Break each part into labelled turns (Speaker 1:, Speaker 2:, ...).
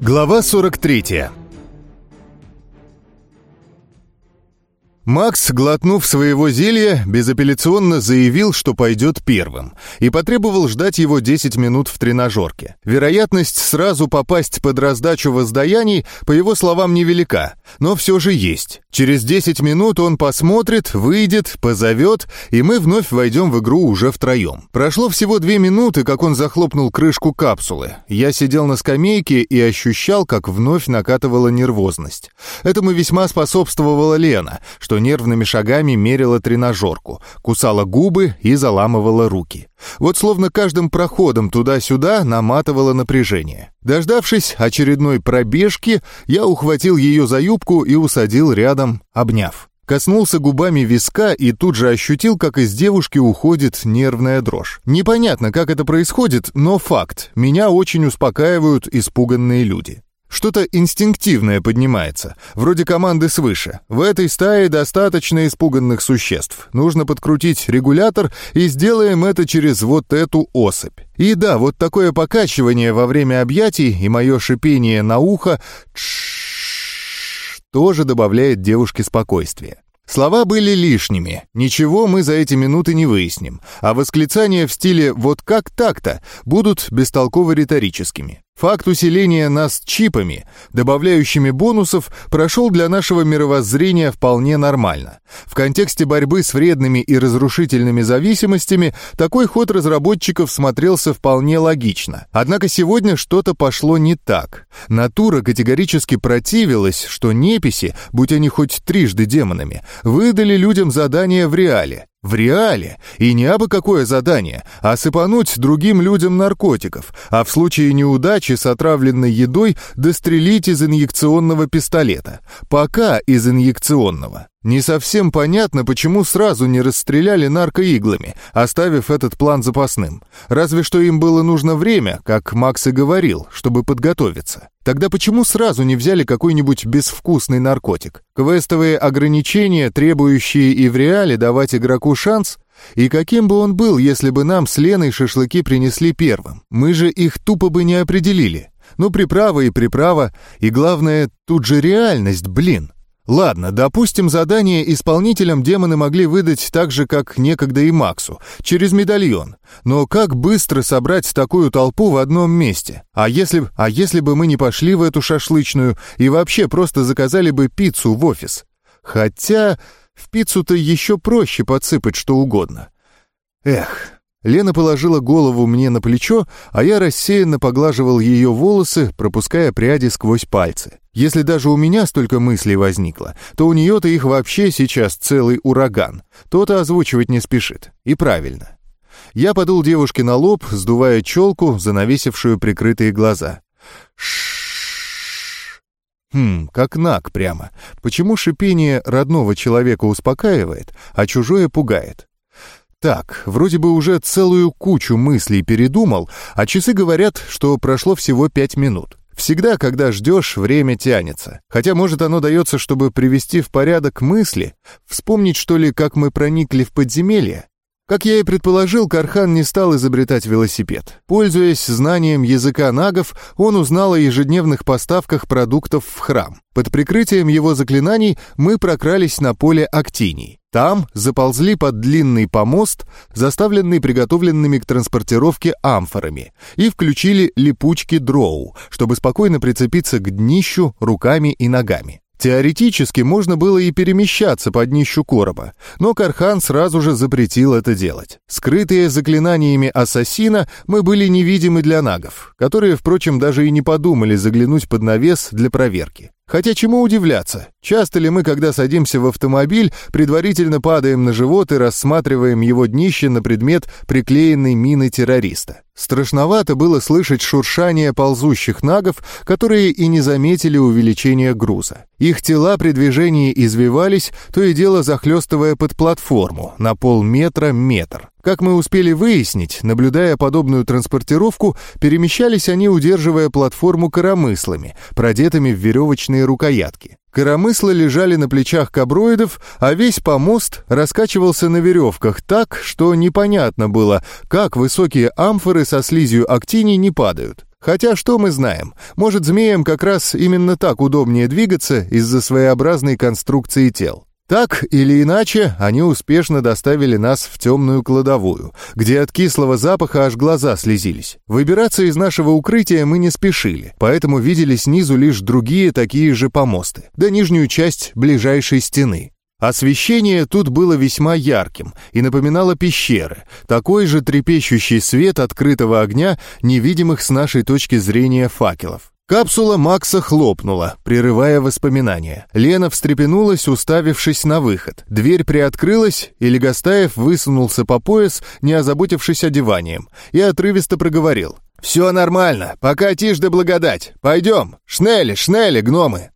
Speaker 1: Глава 43 Макс, глотнув своего зелья, безапелляционно заявил, что пойдет первым, и потребовал ждать его 10 минут в тренажерке. Вероятность сразу попасть под раздачу воздаяний, по его словам, невелика, но все же есть. Через 10 минут он посмотрит, выйдет, позовет, и мы вновь войдем в игру уже втроем. Прошло всего 2 минуты, как он захлопнул крышку капсулы. Я сидел на скамейке и ощущал, как вновь накатывала нервозность. Этому весьма способствовала Лена, что что нервными шагами мерила тренажерку, кусала губы и заламывала руки. Вот словно каждым проходом туда-сюда наматывала напряжение. Дождавшись очередной пробежки, я ухватил ее за юбку и усадил рядом, обняв. Коснулся губами виска и тут же ощутил, как из девушки уходит нервная дрожь. Непонятно, как это происходит, но факт. Меня очень успокаивают испуганные люди. Что-то инстинктивное поднимается, вроде команды свыше. В этой стае достаточно испуганных существ. Нужно подкрутить регулятор, и сделаем это через вот эту особь. И да, вот такое покачивание во время объятий и мое шипение на ухо тоже добавляет девушке спокойствие. Слова были лишними, ничего мы за эти минуты не выясним, а восклицания в стиле «вот как так-то» будут бестолково-риторическими. Факт усиления нас чипами, добавляющими бонусов, прошел для нашего мировоззрения вполне нормально. В контексте борьбы с вредными и разрушительными зависимостями такой ход разработчиков смотрелся вполне логично. Однако сегодня что-то пошло не так. Натура категорически противилась, что неписи, будь они хоть трижды демонами, выдали людям задание в реале. В реале. И не абы какое задание, а сыпануть другим людям наркотиков, а в случае неудачи с отравленной едой дострелить из инъекционного пистолета. Пока из инъекционного. Не совсем понятно, почему сразу не расстреляли наркоиглами, оставив этот план запасным. Разве что им было нужно время, как Макс и говорил, чтобы подготовиться. Тогда почему сразу не взяли какой-нибудь безвкусный наркотик? Квестовые ограничения, требующие и в реале давать игроку шанс? И каким бы он был, если бы нам с Леной шашлыки принесли первым? Мы же их тупо бы не определили. Ну, приправа и приправа, и главное, тут же реальность, блин. Ладно, допустим, задание исполнителям демоны могли выдать так же, как некогда и Максу, через медальон. Но как быстро собрать такую толпу в одном месте? А если, а если бы мы не пошли в эту шашлычную и вообще просто заказали бы пиццу в офис? Хотя в пиццу-то еще проще подсыпать что угодно. Эх, Лена положила голову мне на плечо, а я рассеянно поглаживал ее волосы, пропуская пряди сквозь пальцы. Если даже у меня столько мыслей возникло, то у нее-то их вообще сейчас целый ураган. То-то озвучивать не спешит. И правильно. Я подул девушке на лоб, сдувая челку, занавесившую прикрытые глаза. Шш. Хм, как наг прямо. Почему шипение родного человека успокаивает, а чужое пугает? Так, вроде бы уже целую кучу мыслей передумал, а часы говорят, что прошло всего пять минут. Всегда, когда ждешь, время тянется. Хотя, может, оно дается, чтобы привести в порядок мысли, вспомнить, что ли, как мы проникли в подземелье. Как я и предположил, Кархан не стал изобретать велосипед. Пользуясь знанием языка нагов, он узнал о ежедневных поставках продуктов в храм. Под прикрытием его заклинаний мы прокрались на поле актиний. Там заползли под длинный помост, заставленный приготовленными к транспортировке амфорами, и включили липучки дроу, чтобы спокойно прицепиться к днищу руками и ногами. Теоретически можно было и перемещаться под днищу короба, но Кархан сразу же запретил это делать. Скрытые заклинаниями ассасина, мы были невидимы для нагов, которые, впрочем, даже и не подумали заглянуть под навес для проверки. Хотя чему удивляться? Часто ли мы, когда садимся в автомобиль, предварительно падаем на живот и рассматриваем его днище на предмет приклеенной мины террориста? Страшновато было слышать шуршание ползущих нагов, которые и не заметили увеличения груза. Их тела при движении извивались, то и дело захлестывая под платформу на полметра-метр. Как мы успели выяснить, наблюдая подобную транспортировку, перемещались они, удерживая платформу коромыслами, продетыми в веревочные рукоятки. Коромысла лежали на плечах каброидов, а весь помост раскачивался на веревках так, что непонятно было, как высокие амфоры со слизью актиний не падают. Хотя что мы знаем? Может, змеям как раз именно так удобнее двигаться из-за своеобразной конструкции тел. Так или иначе, они успешно доставили нас в темную кладовую, где от кислого запаха аж глаза слезились. Выбираться из нашего укрытия мы не спешили, поэтому видели снизу лишь другие такие же помосты, да нижнюю часть ближайшей стены. Освещение тут было весьма ярким и напоминало пещеры, такой же трепещущий свет открытого огня, невидимых с нашей точки зрения факелов. Капсула Макса хлопнула, прерывая воспоминания. Лена встрепенулась, уставившись на выход. Дверь приоткрылась, и Легостаев высунулся по пояс, не озаботившись одеванием, и отрывисто проговорил. «Все нормально, пока тишь да благодать. Пойдем, шнели, шнели, гномы!»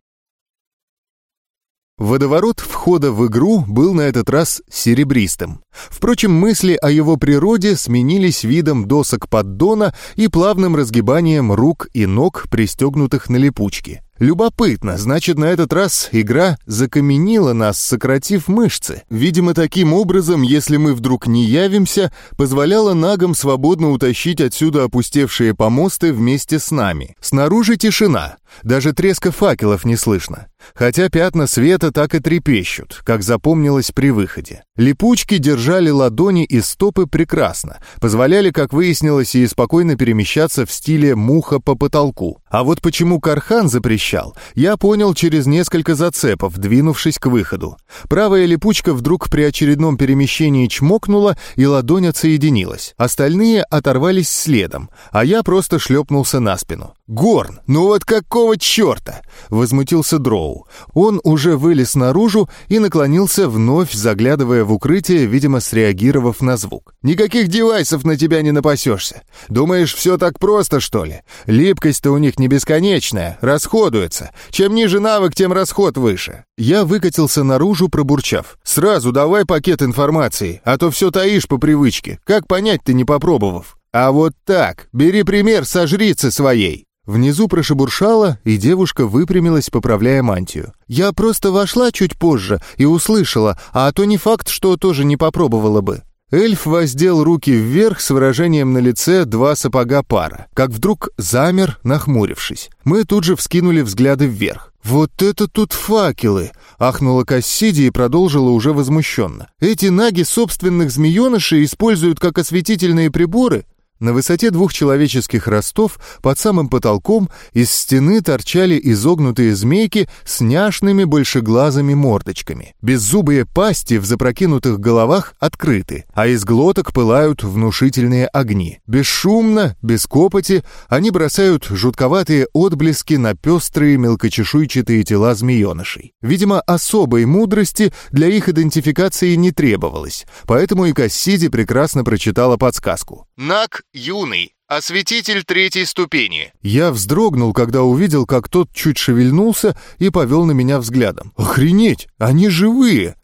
Speaker 1: Водоворот входа в игру был на этот раз серебристым. Впрочем, мысли о его природе сменились видом досок поддона и плавным разгибанием рук и ног, пристегнутых на липучки. Любопытно, значит, на этот раз игра закаменила нас, сократив мышцы. Видимо, таким образом, если мы вдруг не явимся, позволяла нагам свободно утащить отсюда опустевшие помосты вместе с нами. Снаружи тишина, даже треска факелов не слышно. Хотя пятна света так и трепещут, как запомнилось при выходе. Липучки держали ладони и стопы прекрасно, позволяли, как выяснилось, и спокойно перемещаться в стиле муха по потолку. А вот почему Кархан запрещал, я понял через несколько зацепов, двинувшись к выходу. Правая липучка вдруг при очередном перемещении чмокнула, и ладонь отсоединилась. Остальные оторвались следом, а я просто шлепнулся на спину. «Горн, ну вот какого черта?» — возмутился Дроу. Он уже вылез наружу и наклонился, вновь заглядывая в укрытие, видимо, среагировав на звук. «Никаких девайсов на тебя не напасешься. Думаешь, все так просто, что ли? Липкость-то у них не бесконечная, расходуется. Чем ниже навык, тем расход выше». Я выкатился наружу, пробурчав. «Сразу давай пакет информации, а то все таишь по привычке. Как понять ты, не попробовав?» «А вот так, бери пример со жрицы своей». Внизу прошебуршало, и девушка выпрямилась, поправляя мантию. «Я просто вошла чуть позже и услышала, а то не факт, что тоже не попробовала бы». Эльф воздел руки вверх с выражением на лице два сапога пара, как вдруг замер, нахмурившись. Мы тут же вскинули взгляды вверх. «Вот это тут факелы!» — ахнула Кассиди и продолжила уже возмущенно. «Эти наги собственных змеенышей используют как осветительные приборы? На высоте двух человеческих ростов под самым потолком из стены торчали изогнутые змейки с няшными большеглазыми мордочками. Беззубые пасти в запрокинутых головах открыты, а из глоток пылают внушительные огни. Бесшумно, без копоти, они бросают жутковатые отблески на пестрые мелкочешуйчатые тела змеенышей. Видимо, особой мудрости для их идентификации не требовалось, поэтому и Кассиди прекрасно прочитала подсказку. «Нак юный, осветитель третьей ступени». Я вздрогнул, когда увидел, как тот чуть шевельнулся и повел на меня взглядом. «Охренеть! Они живые!»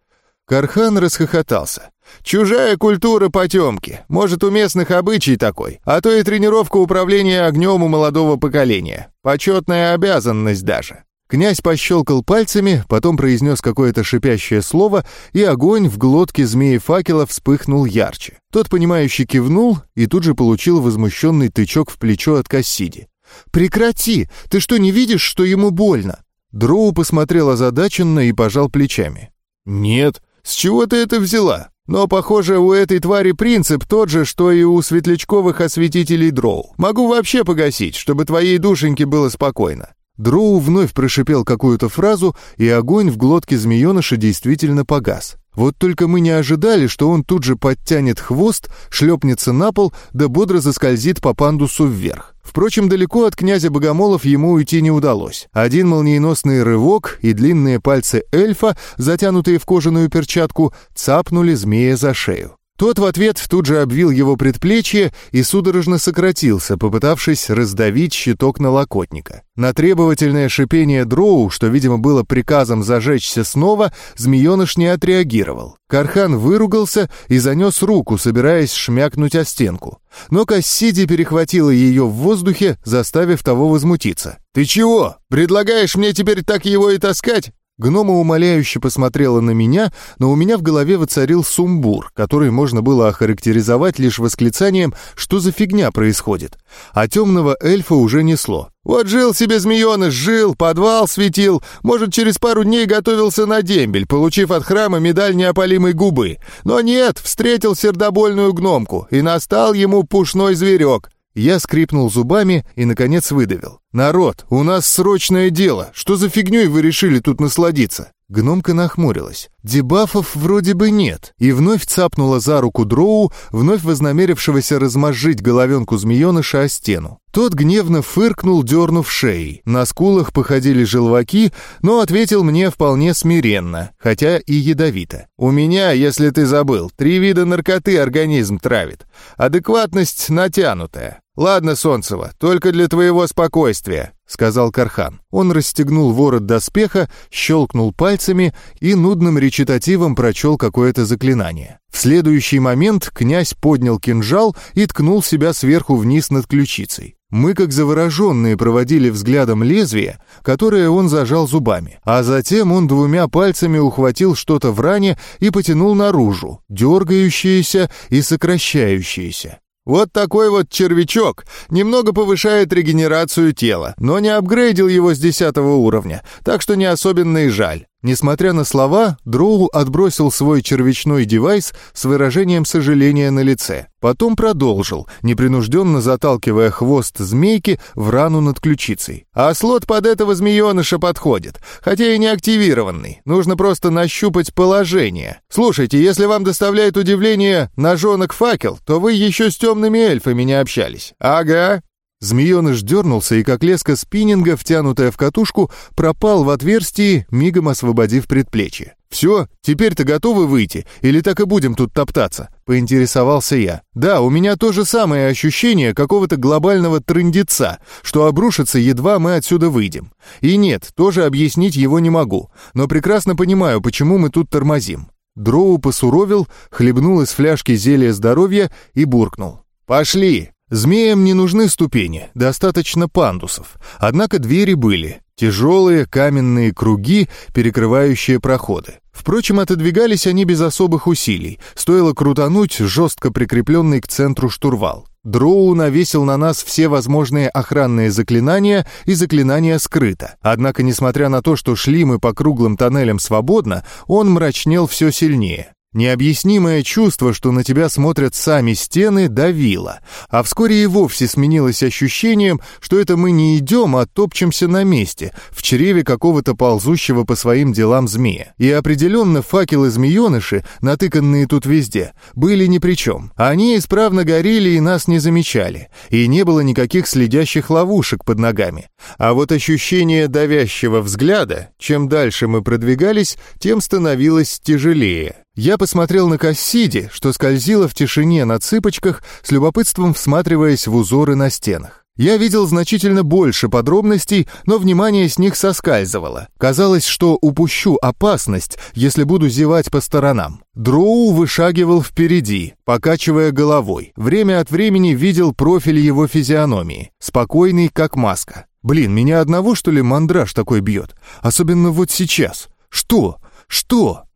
Speaker 1: Кархан расхохотался. «Чужая культура потемки. Может, у местных обычай такой. А то и тренировка управления огнем у молодого поколения. Почетная обязанность даже». Князь пощелкал пальцами, потом произнес какое-то шипящее слово, и огонь в глотке змеи факела вспыхнул ярче. Тот, понимающий, кивнул и тут же получил возмущенный тычок в плечо от Кассиди. «Прекрати! Ты что, не видишь, что ему больно?» Дроу посмотрел озадаченно и пожал плечами. «Нет, с чего ты это взяла? Но, похоже, у этой твари принцип тот же, что и у светлячковых осветителей дроу. Могу вообще погасить, чтобы твоей душеньке было спокойно. Дроу вновь прошипел какую-то фразу, и огонь в глотке змееныша действительно погас. Вот только мы не ожидали, что он тут же подтянет хвост, шлепнется на пол, да бодро заскользит по пандусу вверх. Впрочем, далеко от князя Богомолов ему уйти не удалось. Один молниеносный рывок, и длинные пальцы эльфа, затянутые в кожаную перчатку, цапнули змея за шею. Тот в ответ тут же обвил его предплечье и судорожно сократился, попытавшись раздавить щиток налокотника. На требовательное шипение дроу, что, видимо, было приказом зажечься снова, змееныш не отреагировал. Кархан выругался и занес руку, собираясь шмякнуть о стенку. Но Кассиди перехватила ее в воздухе, заставив того возмутиться. «Ты чего? Предлагаешь мне теперь так его и таскать? Гнома умоляюще посмотрела на меня, но у меня в голове воцарил сумбур, который можно было охарактеризовать лишь восклицанием «Что за фигня происходит?». А темного эльфа уже несло. «Вот жил себе змееныш, жил, подвал светил, может, через пару дней готовился на дембель, получив от храма медаль неопалимой губы. Но нет, встретил сердобольную гномку, и настал ему пушной зверек. Я скрипнул зубами и, наконец, выдавил. «Народ, у нас срочное дело. Что за фигней вы решили тут насладиться?» Гномка нахмурилась. Дебафов вроде бы нет. И вновь цапнула за руку дроу, вновь вознамерившегося размозжить головенку змееныша о стену. Тот гневно фыркнул, дернув шеей. На скулах походили желваки, но ответил мне вполне смиренно, хотя и ядовито. «У меня, если ты забыл, три вида наркоты организм травит. Адекватность натянутая. «Ладно, Солнцева, только для твоего спокойствия», — сказал Кархан. Он расстегнул ворот доспеха, щелкнул пальцами и нудным речитативом прочел какое-то заклинание. В следующий момент князь поднял кинжал и ткнул себя сверху вниз над ключицей. Мы, как завороженные, проводили взглядом лезвие, которое он зажал зубами, а затем он двумя пальцами ухватил что-то в ране и потянул наружу, дергающееся и сокращающееся. Вот такой вот червячок немного повышает регенерацию тела, но не апгрейдил его с 10 уровня, так что не особенно и жаль. Несмотря на слова, Дроу отбросил свой червячной девайс с выражением сожаления на лице. Потом продолжил, непринужденно заталкивая хвост змейки в рану над ключицей. А слот под этого змееныша подходит, хотя и не активированный. Нужно просто нащупать положение. Слушайте, если вам доставляет удивление ножонок факел, то вы еще с темными эльфами не общались. Ага, Змееныш дернулся, и как леска спиннинга, втянутая в катушку, пропал в отверстии, мигом освободив предплечье. «Все, теперь-то готовы выйти? Или так и будем тут топтаться?» — поинтересовался я. «Да, у меня то же самое ощущение какого-то глобального трындеца, что обрушится, едва мы отсюда выйдем. И нет, тоже объяснить его не могу, но прекрасно понимаю, почему мы тут тормозим». Дроу посуровил, хлебнул из фляжки зелья здоровья и буркнул. «Пошли!» Змеям не нужны ступени, достаточно пандусов. Однако двери были. Тяжелые каменные круги, перекрывающие проходы. Впрочем, отодвигались они без особых усилий. Стоило крутануть жестко прикрепленный к центру штурвал. Дроу навесил на нас все возможные охранные заклинания, и заклинания скрыто. Однако, несмотря на то, что шли мы по круглым тоннелям свободно, он мрачнел все сильнее. Необъяснимое чувство, что на тебя смотрят сами стены, давило, а вскоре и вовсе сменилось ощущением, что это мы не идем, а топчемся на месте, в чреве какого-то ползущего по своим делам змея. И определенно факелы-змееныши, натыканные тут везде, были ни при чем. Они исправно горели и нас не замечали, и не было никаких следящих ловушек под ногами. А вот ощущение давящего взгляда, чем дальше мы продвигались, тем становилось тяжелее. Я посмотрел на Кассиди, что скользила в тишине на цыпочках, с любопытством всматриваясь в узоры на стенах. Я видел значительно больше подробностей, но внимание с них соскальзывало. Казалось, что упущу опасность, если буду зевать по сторонам. Дроу вышагивал впереди, покачивая головой. Время от времени видел профиль его физиономии, спокойный, как маска. Блин, меня одного, что ли, мандраж такой бьет? Особенно вот сейчас. Что? Что?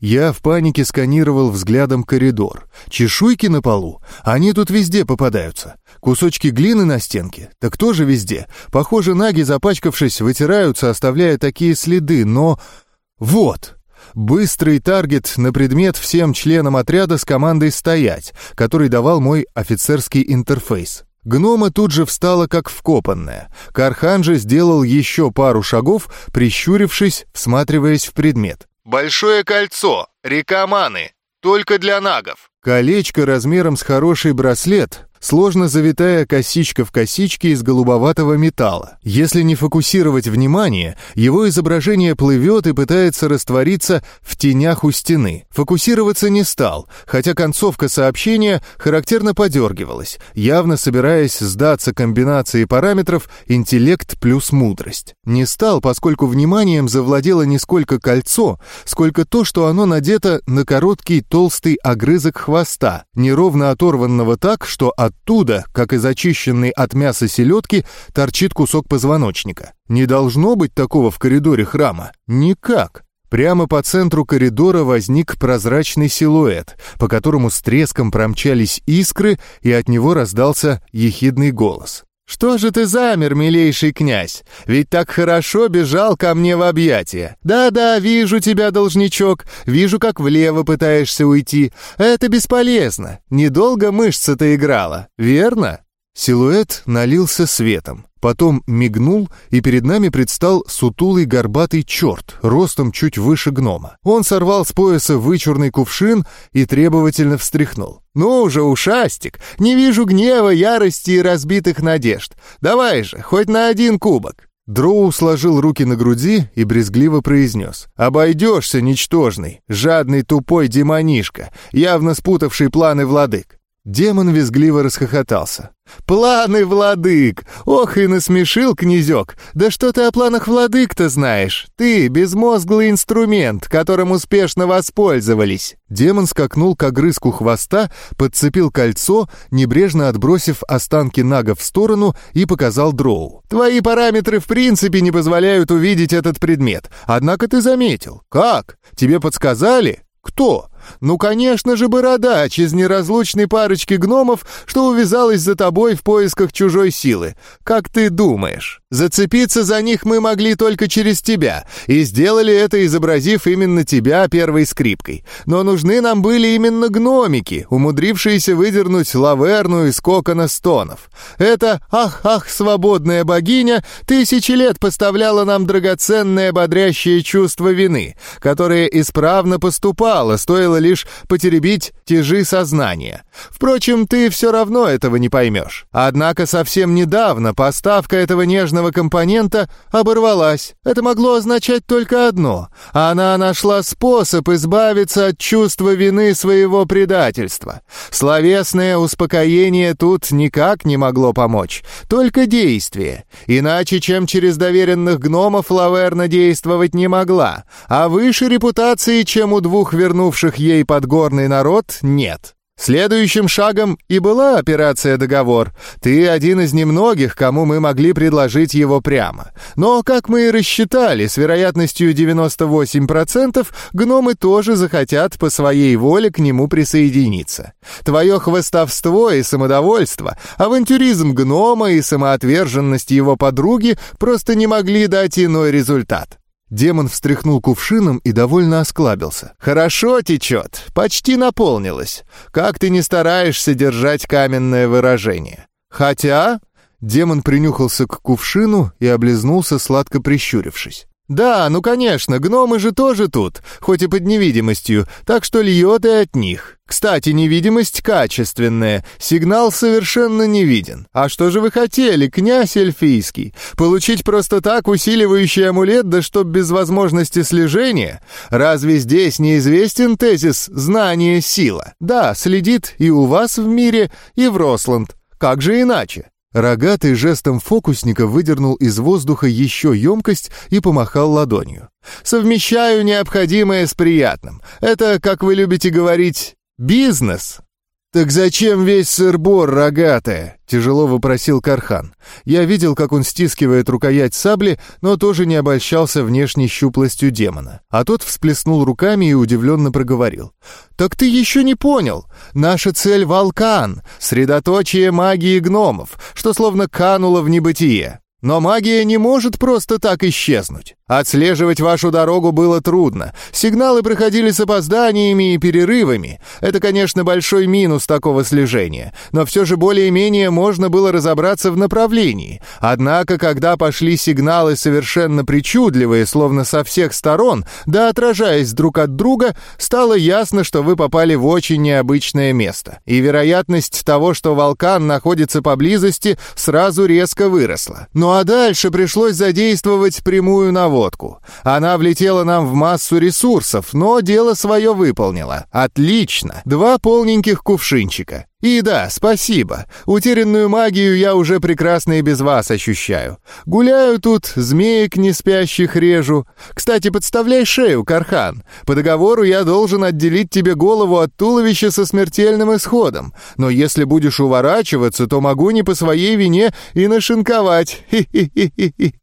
Speaker 1: Я в панике сканировал взглядом коридор. Чешуйки на полу? Они тут везде попадаются. Кусочки глины на стенке? Так тоже везде. Похоже, наги, запачкавшись, вытираются, оставляя такие следы, но... Вот! Быстрый таргет на предмет всем членам отряда с командой «Стоять», который давал мой офицерский интерфейс. Гнома тут же встала как вкопанная. Кархан же сделал еще пару шагов, прищурившись, всматриваясь в предмет. Большое кольцо, река Маны, только для нагов. Колечко размером с хороший браслет, сложно завитая косичка в косичке из голубоватого металла. Если не фокусировать внимание, его изображение плывет и пытается раствориться в тенях у стены. Фокусироваться не стал, хотя концовка сообщения характерно подергивалась, явно собираясь сдаться комбинации параметров интеллект плюс мудрость. Не стал, поскольку вниманием завладело не сколько кольцо, сколько то, что оно надето на короткий толстый огрызок хвоста, неровно оторванного так, что от Оттуда, как из очищенной от мяса селедки, торчит кусок позвоночника. Не должно быть такого в коридоре храма. Никак. Прямо по центру коридора возник прозрачный силуэт, по которому с треском промчались искры, и от него раздался ехидный голос. «Что же ты замер, милейший князь? Ведь так хорошо бежал ко мне в объятия. Да-да, вижу тебя, должничок, вижу, как влево пытаешься уйти. Это бесполезно. Недолго мышца-то играла, верно?» Силуэт налился светом. Потом мигнул, и перед нами предстал сутулый горбатый черт, ростом чуть выше гнома. Он сорвал с пояса вычурный кувшин и требовательно встряхнул. «Ну же, ушастик, не вижу гнева, ярости и разбитых надежд. Давай же, хоть на один кубок». Дроу сложил руки на груди и брезгливо произнес. «Обойдешься, ничтожный, жадный тупой демонишка, явно спутавший планы владык». Демон визгливо расхохотался. «Планы, владык! Ох, и насмешил князек! Да что ты о планах владык-то знаешь? Ты — безмозглый инструмент, которым успешно воспользовались!» Демон скакнул к огрызку хвоста, подцепил кольцо, небрежно отбросив останки нага в сторону и показал дроу. «Твои параметры в принципе не позволяют увидеть этот предмет. Однако ты заметил. Как? Тебе подсказали? Кто?» Ну, конечно же, бородач из неразлучной парочки гномов, что увязалась за тобой в поисках чужой силы. Как ты думаешь? Зацепиться за них мы могли только через тебя, и сделали это, изобразив именно тебя первой скрипкой. Но нужны нам были именно гномики, умудрившиеся выдернуть лаверну из кокона стонов. Это «Ах-ах, свободная богиня» тысячи лет поставляла нам драгоценное бодрящее чувство вины, которое исправно поступало, стоило лишь потеребить тяжи сознания. Впрочем, ты все равно этого не поймешь. Однако совсем недавно поставка этого нежного компонента оборвалась. Это могло означать только одно. Она нашла способ избавиться от чувства вины своего предательства. Словесное успокоение тут никак не могло помочь. Только действие. Иначе, чем через доверенных гномов, Лаверна действовать не могла. А выше репутации, чем у двух вернувших ей подгорный народ, нет. Следующим шагом и была операция «Договор». Ты один из немногих, кому мы могли предложить его прямо. Но, как мы и рассчитали, с вероятностью 98% гномы тоже захотят по своей воле к нему присоединиться. Твое хвостовство и самодовольство, авантюризм гнома и самоотверженность его подруги просто не могли дать иной результат. Демон встряхнул кувшином и довольно осклабился. «Хорошо течет, почти наполнилось. Как ты не стараешься держать каменное выражение? Хотя...» Демон принюхался к кувшину и облизнулся, сладко прищурившись. «Да, ну конечно, гномы же тоже тут, хоть и под невидимостью, так что льет и от них. Кстати, невидимость качественная, сигнал совершенно не виден. А что же вы хотели, князь эльфийский? Получить просто так усиливающий амулет, да чтоб без возможности слежения? Разве здесь неизвестен тезис «знание — сила»? Да, следит и у вас в мире, и в Росланд. Как же иначе? Рогатый жестом фокусника выдернул из воздуха еще емкость и помахал ладонью. «Совмещаю необходимое с приятным. Это, как вы любите говорить, бизнес». «Так зачем весь сыр-бор, рогатая?» — тяжело вопросил Кархан. Я видел, как он стискивает рукоять сабли, но тоже не обольщался внешней щуплостью демона. А тот всплеснул руками и удивленно проговорил. «Так ты еще не понял. Наша цель — Волкан, средоточие магии гномов, что словно кануло в небытие. Но магия не может просто так исчезнуть. Отслеживать вашу дорогу было трудно. Сигналы проходили с опозданиями и перерывами. Это, конечно, большой минус такого слежения, но все же более-менее можно было разобраться в направлении. Однако, когда пошли сигналы совершенно причудливые, словно со всех сторон, да отражаясь друг от друга, стало ясно, что вы попали в очень необычное место. И вероятность того, что вулкан находится поблизости, сразу резко выросла. А дальше пришлось задействовать прямую наводку. Она влетела нам в массу ресурсов, но дело свое выполнила. Отлично. Два полненьких кувшинчика. И да, спасибо. Утерянную магию я уже прекрасно и без вас ощущаю. Гуляю тут, змеек не спящих режу. Кстати, подставляй шею, Кархан. По договору я должен отделить тебе голову от туловища со смертельным исходом. Но если будешь уворачиваться, то могу не по своей вине и нашинковать. Хи-хи-хи-хи.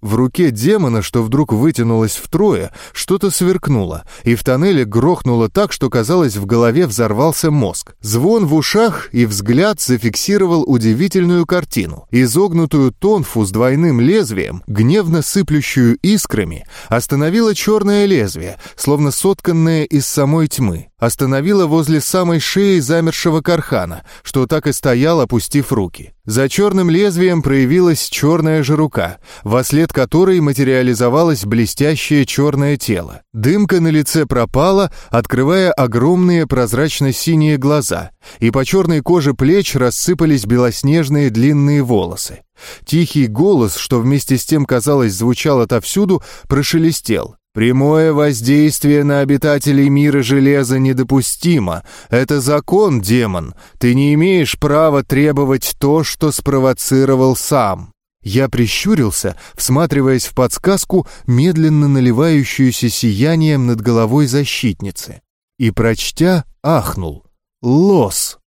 Speaker 1: В руке демона, что вдруг вытянулось втрое, что-то сверкнуло, и в тоннеле грохнуло так, что, казалось, в голове взорвался мозг. Звон в ушах и взгляд зафиксировал удивительную картину. Изогнутую тонфу с двойным лезвием, гневно сыплющую искрами, остановило черное лезвие, словно сотканное из самой тьмы остановила возле самой шеи замершего кархана, что так и стоял, опустив руки. За черным лезвием проявилась черная же рука, во след которой материализовалось блестящее черное тело. Дымка на лице пропала, открывая огромные прозрачно-синие глаза, и по черной коже плеч рассыпались белоснежные длинные волосы. Тихий голос, что вместе с тем, казалось, звучал отовсюду, прошелестел. Прямое воздействие на обитателей мира железа недопустимо. Это закон, демон. Ты не имеешь права требовать то, что спровоцировал сам. Я прищурился, всматриваясь в подсказку, медленно наливающуюся сиянием над головой защитницы. И, прочтя, ахнул. Лос.